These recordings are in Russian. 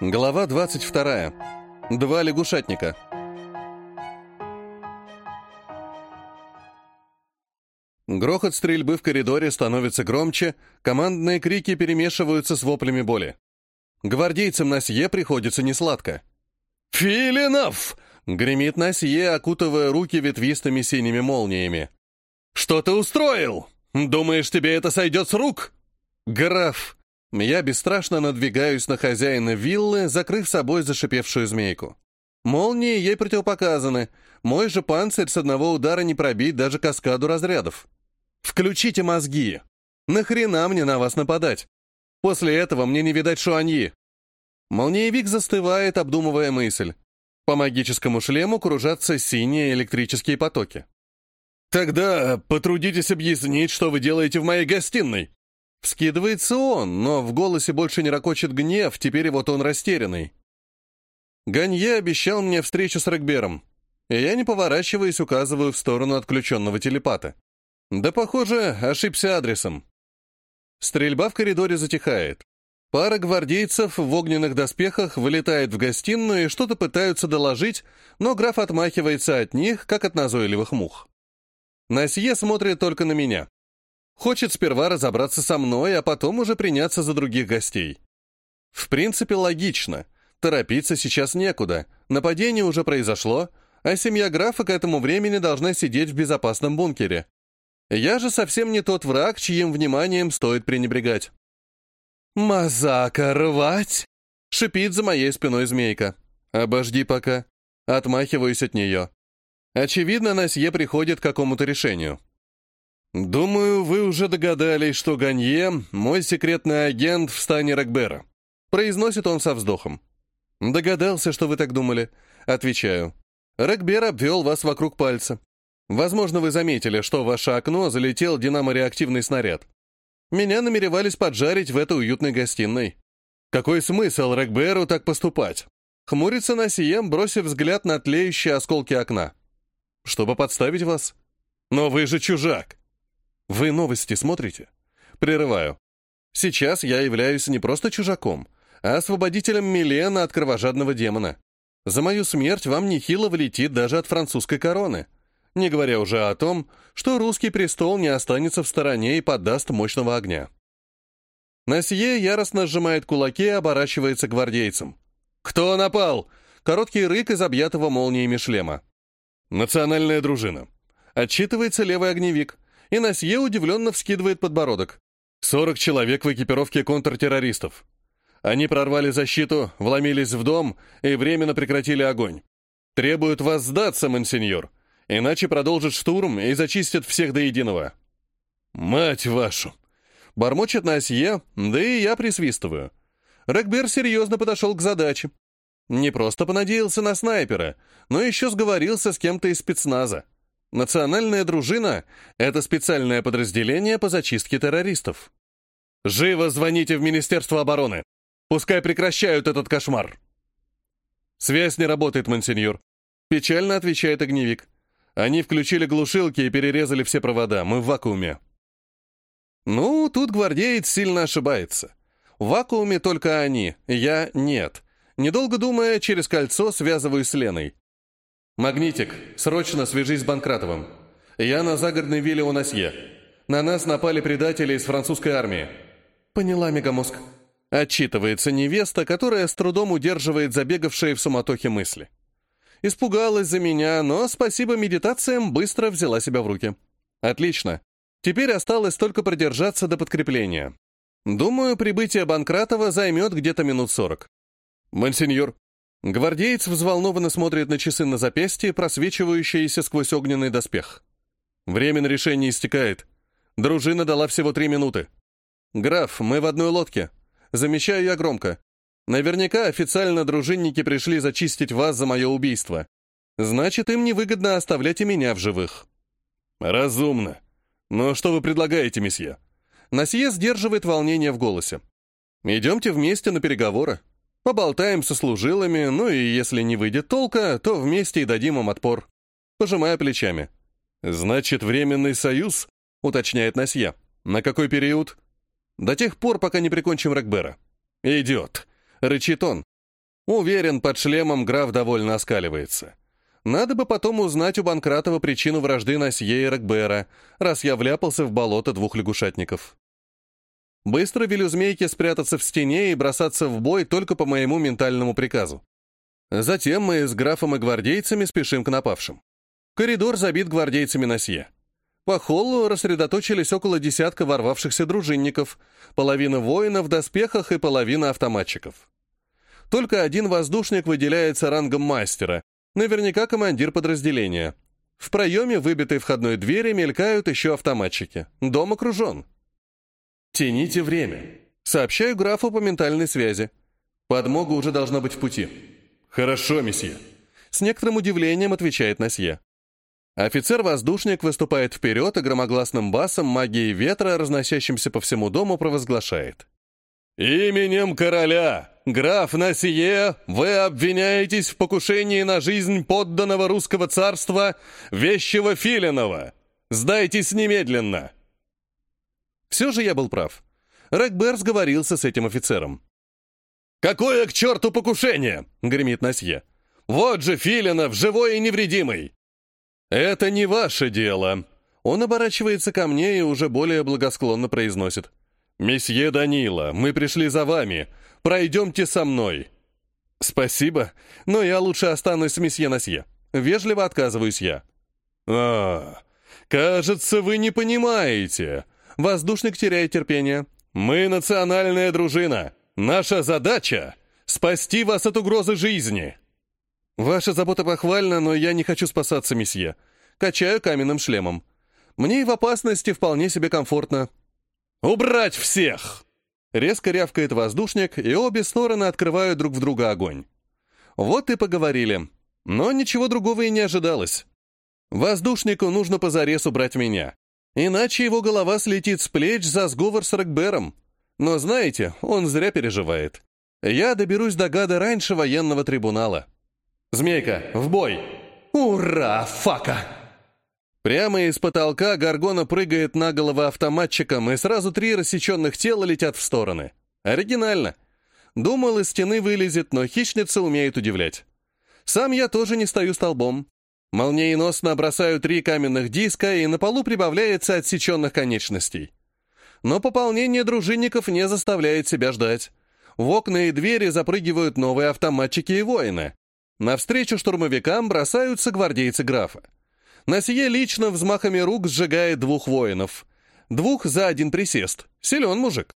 Глава 22. Два лягушатника. Грохот стрельбы в коридоре становится громче, командные крики перемешиваются с воплями боли. Гвардейцам Насье приходится несладко. «Филинов!» — гремит Насье, окутывая руки ветвистыми синими молниями. «Что ты устроил? Думаешь, тебе это сойдет с рук?» «Граф!» Я бесстрашно надвигаюсь на хозяина виллы, закрыв собой зашипевшую змейку. Молнии ей противопоказаны. Мой же панцирь с одного удара не пробить даже каскаду разрядов. Включите мозги. Нахрена мне на вас нападать? После этого мне не видать шуаньи. Молниевик застывает, обдумывая мысль. По магическому шлему кружатся синие электрические потоки. «Тогда потрудитесь объяснить, что вы делаете в моей гостиной», Вскидывается он, но в голосе больше не ракочет гнев, теперь вот он растерянный. Ганье обещал мне встречу с Рэгбером, и я, не поворачиваясь, указываю в сторону отключенного телепата. Да, похоже, ошибся адресом. Стрельба в коридоре затихает. Пара гвардейцев в огненных доспехах вылетает в гостиную и что-то пытаются доложить, но граф отмахивается от них, как от назойливых мух. Насье смотрит только на меня. Хочет сперва разобраться со мной, а потом уже приняться за других гостей. В принципе, логично. Торопиться сейчас некуда. Нападение уже произошло, а семья графа к этому времени должна сидеть в безопасном бункере. Я же совсем не тот враг, чьим вниманием стоит пренебрегать. «Мазака рвать!» — шипит за моей спиной змейка. «Обожди пока». Отмахиваюсь от нее. Очевидно, Насье приходит к какому-то решению. «Думаю, вы уже догадались, что Ганье — мой секретный агент в стане Рокбера», — произносит он со вздохом. «Догадался, что вы так думали», — отвечаю. «Рокбер обвел вас вокруг пальца. Возможно, вы заметили, что в ваше окно залетел динамореактивный снаряд. Меня намеревались поджарить в этой уютной гостиной. Какой смысл Рокберу так поступать?» Хмурится Насием, бросив взгляд на тлеющие осколки окна. «Чтобы подставить вас?» «Но вы же чужак!» Вы новости смотрите? Прерываю. Сейчас я являюсь не просто чужаком, а освободителем Милена от кровожадного демона. За мою смерть вам нехило влетит даже от французской короны. Не говоря уже о том, что русский престол не останется в стороне и поддаст мощного огня. Насье яростно сжимает кулаки и оборачивается гвардейцам. «Кто напал?» Короткий рык из объятого молниями шлема. «Национальная дружина». Отчитывается левый огневик и Насье удивленно вскидывает подбородок. «Сорок человек в экипировке контртеррористов. Они прорвали защиту, вломились в дом и временно прекратили огонь. Требуют вас сдаться, мансиньор, иначе продолжат штурм и зачистят всех до единого». «Мать вашу!» Бормочет Насье, да и я присвистываю. Рекбер серьезно подошел к задаче. Не просто понадеялся на снайпера, но еще сговорился с кем-то из спецназа. Национальная дружина — это специальное подразделение по зачистке террористов. Живо звоните в Министерство обороны. Пускай прекращают этот кошмар. Связь не работает, мансиньор. Печально отвечает огневик. Они включили глушилки и перерезали все провода. Мы в вакууме. Ну, тут гвардеец сильно ошибается. В вакууме только они, я — нет. Недолго думая, через кольцо связываюсь с Леной. «Магнитик, срочно свяжись с Банкратовым. Я на загородной вилле у Насье. На нас напали предатели из французской армии». «Поняла, Мегамозг». Отчитывается невеста, которая с трудом удерживает забегавшие в суматохе мысли. Испугалась за меня, но, спасибо медитациям, быстро взяла себя в руки. Отлично. Теперь осталось только продержаться до подкрепления. Думаю, прибытие Банкратова займет где-то минут сорок. «Монсеньор, Гвардеец взволнованно смотрит на часы на запястье, просвечивающиеся сквозь огненный доспех. Время на решение истекает. Дружина дала всего три минуты. «Граф, мы в одной лодке». Замечаю я громко. Наверняка официально дружинники пришли зачистить вас за мое убийство. Значит, им невыгодно оставлять и меня в живых. Разумно. Но что вы предлагаете, месье? Насье сдерживает волнение в голосе. Идемте вместе на переговоры. Поболтаем со служилами, ну и если не выйдет толка, то вместе и дадим им отпор. Пожимая плечами. «Значит, временный союз?» — уточняет Насье. «На какой период?» «До тех пор, пока не прикончим Рокбера». «Идет», — рычит он. Уверен, под шлемом граф довольно оскаливается. Надо бы потом узнать у Банкратова причину вражды Насье и Рокбера, раз я вляпался в болото двух лягушатников. Быстро велю змейке спрятаться в стене и бросаться в бой только по моему ментальному приказу. Затем мы с графом и гвардейцами спешим к напавшим. Коридор забит гвардейцами Насье. По холлу рассредоточились около десятка ворвавшихся дружинников, половина воинов в доспехах и половина автоматчиков. Только один воздушник выделяется рангом мастера, наверняка командир подразделения. В проеме выбитой входной двери мелькают еще автоматчики. Дом окружен. «Тяните время», — сообщаю графу по ментальной связи. «Подмога уже должна быть в пути». «Хорошо, месье», — с некоторым удивлением отвечает Насье. Офицер-воздушник выступает вперед и громогласным басом магии ветра, разносящимся по всему дому, провозглашает. «Именем короля, граф Насие, вы обвиняетесь в покушении на жизнь подданного русского царства, вещего Филинова. Сдайтесь немедленно!» Все же я был прав. Рэгбер сговорился с этим офицером. «Какое к черту покушение?» — гремит Насье. «Вот же Филинов, живой и невредимый!» «Это не ваше дело!» Он оборачивается ко мне и уже более благосклонно произносит. «Месье Данила, мы пришли за вами. Пройдемте со мной». «Спасибо, но я лучше останусь с месье Насье. Вежливо отказываюсь я». «А, кажется, вы не понимаете». Воздушник теряет терпение. «Мы национальная дружина. Наша задача — спасти вас от угрозы жизни». «Ваша забота похвальна, но я не хочу спасаться, месье. Качаю каменным шлемом. Мне и в опасности вполне себе комфортно». «Убрать всех!» Резко рявкает воздушник, и обе стороны открывают друг в друга огонь. Вот и поговорили. Но ничего другого и не ожидалось. Воздушнику нужно позарез убрать меня. Иначе его голова слетит с плеч за сговор с Рокбером. Но знаете, он зря переживает. Я доберусь до гада раньше военного трибунала. «Змейка, в бой!» «Ура, фака!» Прямо из потолка Гаргона прыгает на голову автоматчиком, и сразу три рассеченных тела летят в стороны. Оригинально. Думал, из стены вылезет, но хищница умеет удивлять. Сам я тоже не стою столбом. Молниеносно бросаю три каменных диска, и на полу прибавляется отсеченных конечностей. Но пополнение дружинников не заставляет себя ждать. В окна и двери запрыгивают новые автоматчики и воины. Навстречу штурмовикам бросаются гвардейцы графа. Насье лично взмахами рук сжигает двух воинов. Двух за один присест. Силен мужик.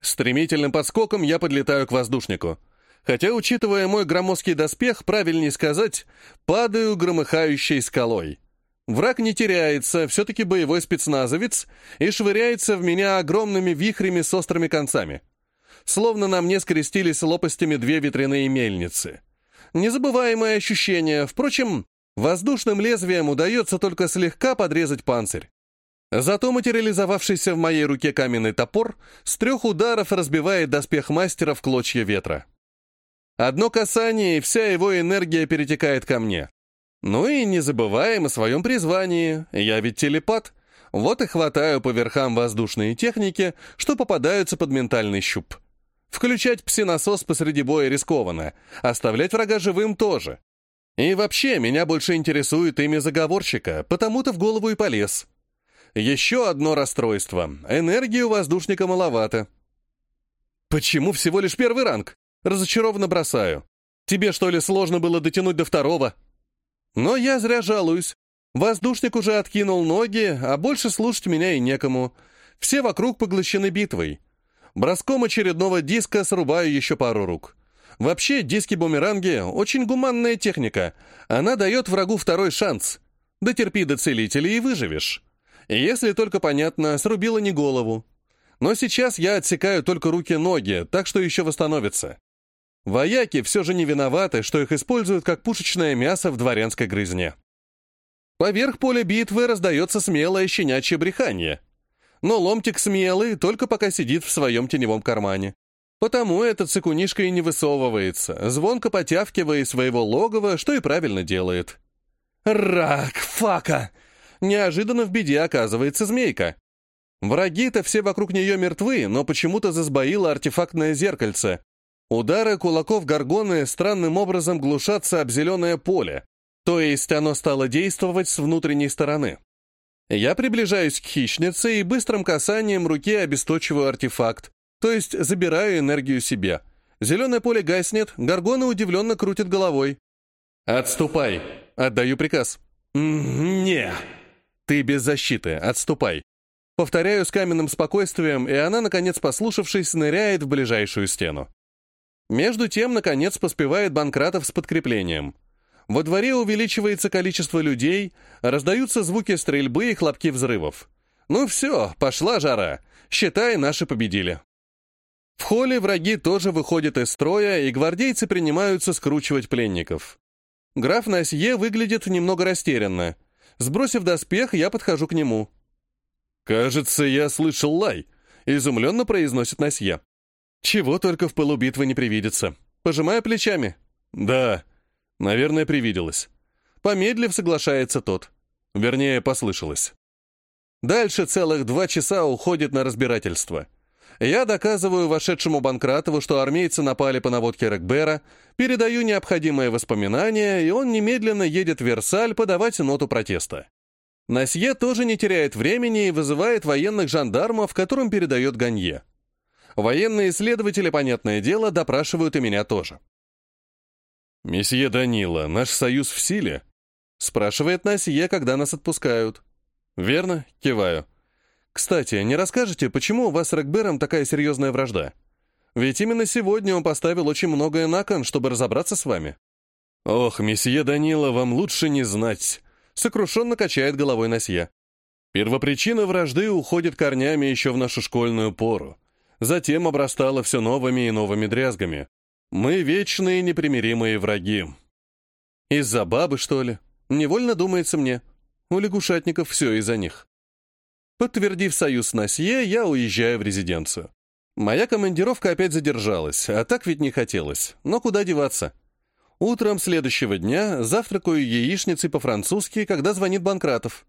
Стремительным подскоком я подлетаю к воздушнику. Хотя, учитывая мой громоздкий доспех, правильнее сказать, падаю громыхающей скалой. Враг не теряется, все-таки боевой спецназовец, и швыряется в меня огромными вихрями с острыми концами. Словно на мне скрестились лопастями две ветряные мельницы. Незабываемое ощущение, впрочем, Воздушным лезвием удается только слегка подрезать панцирь. Зато материализовавшийся в моей руке каменный топор с трех ударов разбивает доспех мастера в клочья ветра. Одно касание, и вся его энергия перетекает ко мне. Ну и не забываем о своем призвании, я ведь телепат. Вот и хватаю по верхам воздушные техники, что попадаются под ментальный щуп. Включать псинасос посреди боя рискованно, оставлять врага живым тоже. И вообще, меня больше интересует имя заговорщика, потому-то в голову и полез. Еще одно расстройство. Энергии у воздушника маловато. Почему всего лишь первый ранг? Разочарованно бросаю. Тебе, что ли, сложно было дотянуть до второго? Но я зря жалуюсь. Воздушник уже откинул ноги, а больше слушать меня и некому. Все вокруг поглощены битвой. Броском очередного диска срубаю еще пару рук. Вообще, диски-бумеранги — очень гуманная техника. Она дает врагу второй шанс. Дотерпи до целителя и выживешь. Если только понятно, срубила не голову. Но сейчас я отсекаю только руки-ноги, так что еще восстановится. Вояки все же не виноваты, что их используют как пушечное мясо в дворянской грызне. Поверх поля битвы раздается смелое щенячье брехание. Но ломтик смелый только пока сидит в своем теневом кармане. Потому этот цикунишка и не высовывается, звонко потявкивая из своего логова, что и правильно делает. Рак, фака! Неожиданно в беде оказывается змейка. Враги-то все вокруг нее мертвы, но почему-то засбоило артефактное зеркальце. Удары кулаков Гаргоны странным образом глушатся об зеленое поле, то есть оно стало действовать с внутренней стороны. Я приближаюсь к хищнице и быстрым касанием руки обесточиваю артефакт, то есть забираю энергию себе. Зеленое поле гаснет, Гаргона удивленно крутит головой. «Отступай!» — отдаю приказ. «Не!» «Ты без защиты, отступай!» Повторяю с каменным спокойствием, и она, наконец послушавшись, ныряет в ближайшую стену. Между тем, наконец, поспевает Банкратов с подкреплением. Во дворе увеличивается количество людей, раздаются звуки стрельбы и хлопки взрывов. Ну все, пошла жара. Считай, наши победили. В холле враги тоже выходят из строя, и гвардейцы принимаются скручивать пленников. Граф Насье выглядит немного растерянно. Сбросив доспех, я подхожу к нему. «Кажется, я слышал лай», — изумленно произносит Насье. «Чего только в пылу не привидится». Пожимая плечами. «Да, наверное, привиделось». Помедлив, соглашается тот. Вернее, послышалось. Дальше целых два часа уходит на разбирательство. Я доказываю вошедшему Банкратову, что армейцы напали по наводке Рекбера, передаю необходимые воспоминания, и он немедленно едет в Версаль подавать ноту протеста. Насье тоже не теряет времени и вызывает военных жандармов, которым передает Ганье. Военные следователи, понятное дело, допрашивают и меня тоже. «Месье Данила, наш союз в силе?» спрашивает Насье, когда нас отпускают. «Верно?» — киваю. «Кстати, не расскажете, почему у вас с Рекбером такая серьезная вражда? Ведь именно сегодня он поставил очень многое на кон, чтобы разобраться с вами». «Ох, месье Данила, вам лучше не знать», сокрушенно качает головой Насье. Первопричина вражды уходит корнями еще в нашу школьную пору. Затем обрастала все новыми и новыми дрязгами. Мы вечные непримиримые враги. Из-за бабы, что ли? Невольно думается мне. У лягушатников все из-за них. Подтвердив союз с Насье, я уезжаю в резиденцию. Моя командировка опять задержалась, а так ведь не хотелось. Но куда деваться? Утром следующего дня завтракаю яичницей по-французски, когда звонит Банкратов.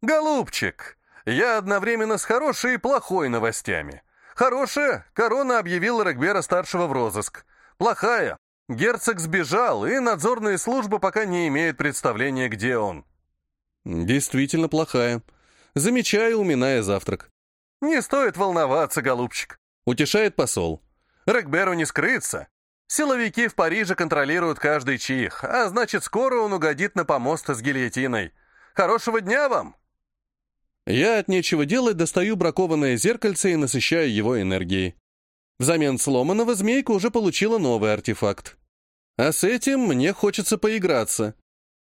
«Голубчик, я одновременно с хорошей и плохой новостями. Хорошая — корона объявила Регбера-старшего в розыск. Плохая — герцог сбежал, и надзорные службы пока не имеют представления, где он». «Действительно плохая. Замечаю, уминая завтрак». «Не стоит волноваться, голубчик», — утешает посол. «Регберу не скрыться. Силовики в Париже контролируют каждый чих, а значит, скоро он угодит на помост с гильотиной. Хорошего дня вам!» Я от нечего делать достаю бракованное зеркальце и насыщаю его энергией. Взамен сломанного змейка уже получила новый артефакт. А с этим мне хочется поиграться.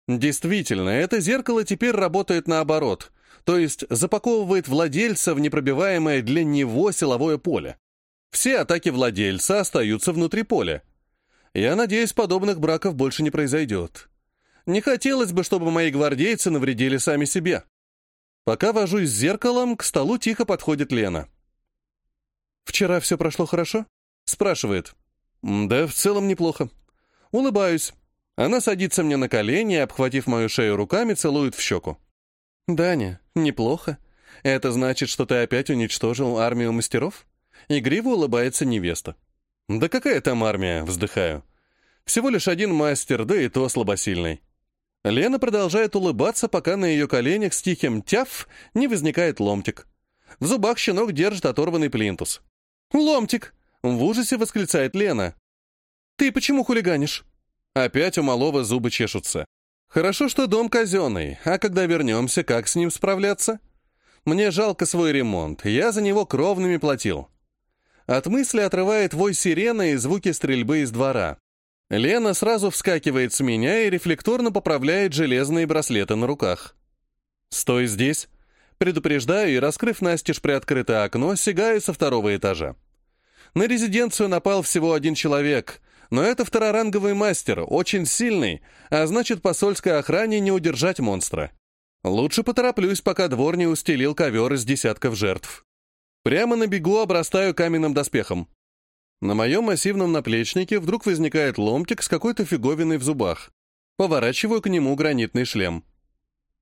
Действительно, это зеркало теперь работает наоборот, то есть запаковывает владельца в непробиваемое для него силовое поле. Все атаки владельца остаются внутри поля. Я надеюсь, подобных браков больше не произойдет. Не хотелось бы, чтобы мои гвардейцы навредили сами себе. Пока вожусь с зеркалом, к столу тихо подходит Лена. «Вчера все прошло хорошо?» — спрашивает. «Да, в целом неплохо». Улыбаюсь. Она садится мне на колени обхватив мою шею руками, целует в щеку. «Даня, неплохо. Это значит, что ты опять уничтожил армию мастеров?» Игриво улыбается невеста. «Да какая там армия?» — вздыхаю. «Всего лишь один мастер, да и то слабосильный». Лена продолжает улыбаться, пока на ее коленях с тихим «тяф» не возникает ломтик. В зубах щенок держит оторванный плинтус. «Ломтик!» — в ужасе восклицает Лена. «Ты почему хулиганишь?» Опять у малого зубы чешутся. «Хорошо, что дом казенный, а когда вернемся, как с ним справляться?» «Мне жалко свой ремонт, я за него кровными платил». От мысли отрывает вой сирены и звуки стрельбы из двора. Лена сразу вскакивает с меня и рефлекторно поправляет железные браслеты на руках. «Стой здесь!» Предупреждаю и, раскрыв настежь приоткрытое окно, сигаю со второго этажа. На резиденцию напал всего один человек, но это второранговый мастер, очень сильный, а значит, посольской охране не удержать монстра. Лучше потороплюсь, пока двор не устелил ковер из десятков жертв. Прямо на бегу обрастаю каменным доспехом. На моем массивном наплечнике вдруг возникает ломтик с какой-то фиговиной в зубах. Поворачиваю к нему гранитный шлем.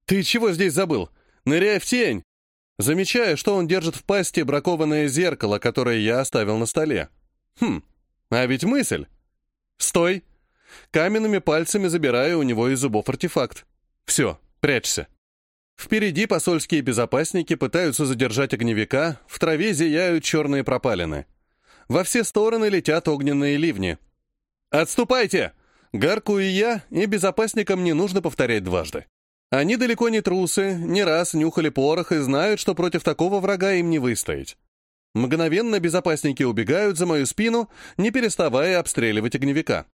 «Ты чего здесь забыл? Ныряй в тень!» Замечаю, что он держит в пасти бракованное зеркало, которое я оставил на столе. Хм, А ведь мысль. Стой! Каменными пальцами забираю у него из зубов артефакт. Все, прячься. Впереди посольские безопасники пытаются задержать огневика, в траве зияют черные пропалины. Во все стороны летят огненные ливни. «Отступайте!» Гаркую я, и безопасникам не нужно повторять дважды. Они далеко не трусы, не раз нюхали порох и знают, что против такого врага им не выстоять. Мгновенно безопасники убегают за мою спину, не переставая обстреливать огневика.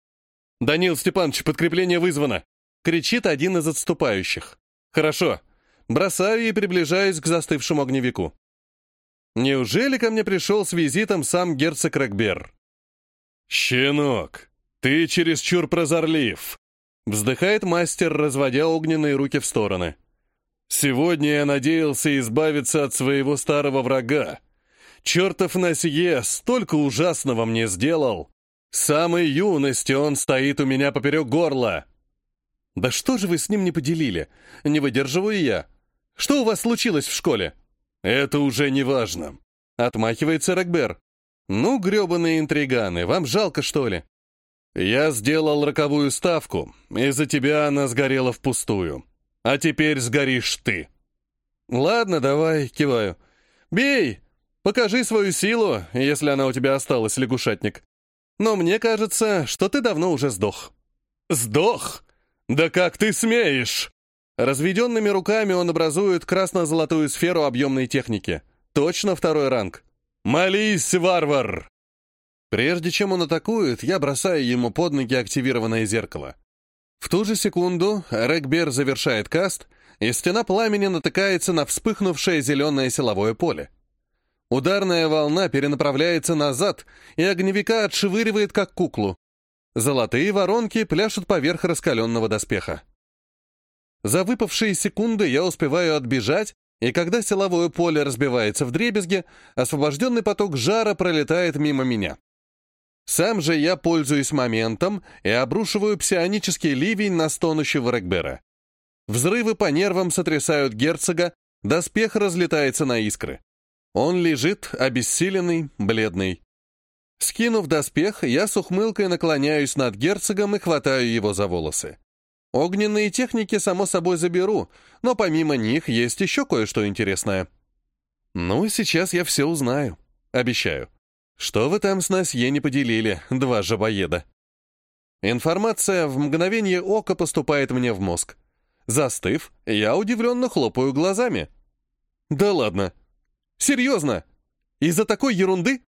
«Данил Степанович, подкрепление вызвано!» — кричит один из отступающих. «Хорошо». Бросаю и приближаюсь к застывшему огневику. Неужели ко мне пришел с визитом сам герцог Рэгбер? «Щенок, ты чересчур прозорлив!» Вздыхает мастер, разводя огненные руки в стороны. «Сегодня я надеялся избавиться от своего старого врага. Чертов Насье столько ужасного мне сделал. С самой юности он стоит у меня поперек горла». «Да что же вы с ним не поделили? Не выдерживаю я. Что у вас случилось в школе?» «Это уже не важно», — отмахивается Рэгбер. «Ну, гребаные интриганы, вам жалко, что ли?» «Я сделал роковую ставку, из-за тебя она сгорела впустую. А теперь сгоришь ты». «Ладно, давай», — киваю. «Бей! Покажи свою силу, если она у тебя осталась, лягушатник. Но мне кажется, что ты давно уже сдох». «Сдох? Да как ты смеешь?» Разведенными руками он образует красно-золотую сферу объемной техники. Точно второй ранг. «Молись, варвар!» Прежде чем он атакует, я бросаю ему под ноги активированное зеркало. В ту же секунду Рэгбер завершает каст, и стена пламени натыкается на вспыхнувшее зеленое силовое поле. Ударная волна перенаправляется назад, и огневика отшвыривает, как куклу. Золотые воронки пляшут поверх раскаленного доспеха. За выпавшие секунды я успеваю отбежать, и когда силовое поле разбивается в дребезги, освобожденный поток жара пролетает мимо меня. Сам же я пользуюсь моментом и обрушиваю псионический ливень на стонущего Рэгбера. Взрывы по нервам сотрясают герцога, доспех разлетается на искры. Он лежит, обессиленный, бледный. Скинув доспех, я с ухмылкой наклоняюсь над герцогом и хватаю его за волосы. Огненные техники, само собой, заберу, но помимо них есть еще кое-что интересное. Ну, сейчас я все узнаю. Обещаю. Что вы там с Насье не поделили, два жабоеда? Информация в мгновение ока поступает мне в мозг. Застыв, я удивленно хлопаю глазами. Да ладно. Серьезно? Из-за такой ерунды?